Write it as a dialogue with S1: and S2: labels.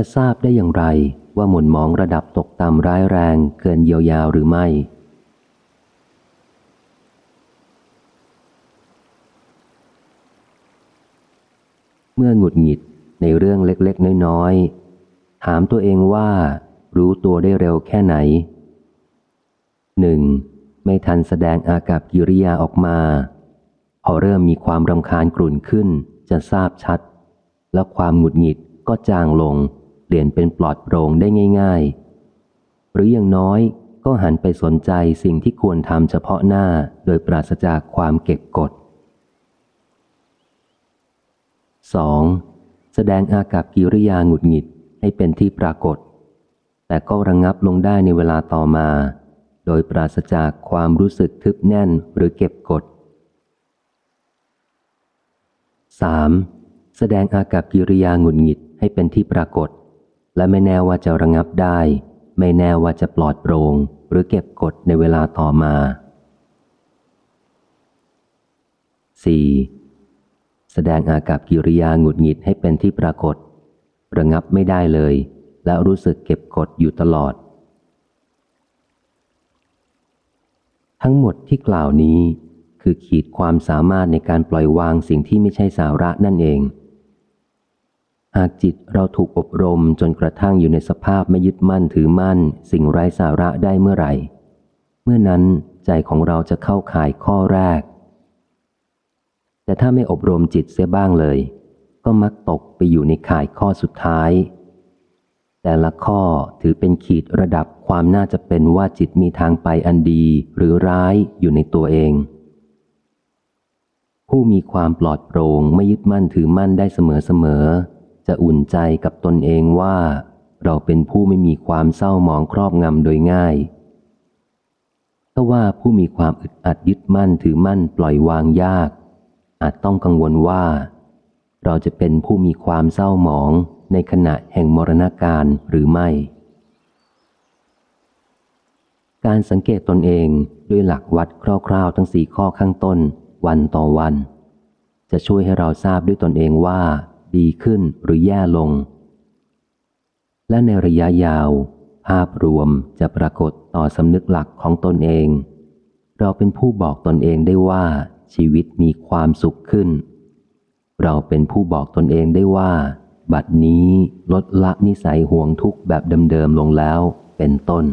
S1: จะทราบได้อย่างไรว่าหม่นมองระดับตกต่ำร้ายแรงเกินเยียวยาหรือไม่ เมื่อหงุดหงิดในเรื่องเล็กๆ น้อยๆ ถามตัวเองว่า รู้ตัวได้เร็วแค่ไหนหนึ่งไม่ทันแสดงอากับกิริยาออกมา พอเริ่มมีความรำคาญกลุ่นขึ้นจะทราบชัด แล้วความหงุดหงิดก็จางลง เปลี่ยนเป็นปลอดโปร่งได้ง่าย ๆ หรืออย่างน้อยก็หันไปสนใจสิ่งที่ควรทำเฉพาะหน้าโดยปราศจากความเก็บกด 2. แสดงอากับกิริยาหงุดหงิดให้เป็นที่ปรากฏ แต่ก็ระงงับลงได้ในเวลาต่อมา โดยปราศจากความรู้สึกทึบแน่นหรือเก็บกด 3. แสดงอากับกิริยาหงุดหงิดให้เป็นที่ปรากฏ และไม่แน่ว่าจะระงับได้ ไม่แน่ว่าจะปลอดโปร่งหรือเก็บกดในเวลาต่อมา 4. แสดงอากับกิริยาหงุดหงิดให้เป็นที่ปรากฏ ระงับไม่ได้เลย และรู้สึกเก็บกดอยู่ตลอด ทั้งหมดที่กล่าวนี้ คือขีดความสามารถในการปล่อยวางสิ่งที่ไม่ใช่สาระนั่นเอง หากจิตเราถูกอบรมจนกระทั่งอยู่ในสภาพไม่ยึดมั่นถือมั่น สิ่งไร้สาระได้เมื่อไหร่ เมื่อนั้นใจของเราจะเข้าข่ายข้อแรก แต่ถ้าไม่อบรมจิตเสียบ้างเลย ก็มักตกไปอยู่ในข่ายข้อสุดท้าย แต่ละข้อถือเป็นขีดระดับความน่าจะเป็นว่าจิตมีทางไปอันดีหรือร้ายอยู่ในตัวเอง ผู้มีความปลอดโปร่งไม่ยึดมั่นถือมั่นได้เสมอๆ จะอุ่นใจกับตนเองว่า เราเป็นผู้ไม่มีความเศร้าหมองครอบงำโดยง่ายถ้าว่าผู้มีความอึดอัดยึดมั่นถือมั่นปล่อยวางยาก อาจต้องกังวลว่า เราจะเป็นผู้มีความเศร้าหมองในขณะแห่งมรณาการหรือไม่ การสังเกตตนเองด้วยหลักวัดคร่าวๆ ทั้งสี่ข้อข้างต้น วันต่อวัน จะช่วยให้เราทราบด้วยตนเองว่า ดีขึ้นหรือแย่ลง และในระยะยาว ภาพรวมจะปรากฏต่อสำนึกหลักของตนเอง เราเป็นผู้บอกตนเองได้ว่าชีวิตมีความสุขขึ้น เราเป็นผู้บอกตนเองได้ว่า บัดนี้ลดละนิสัยห่วงทุกข์แบบเดิมๆลงแล้วเป็นต้น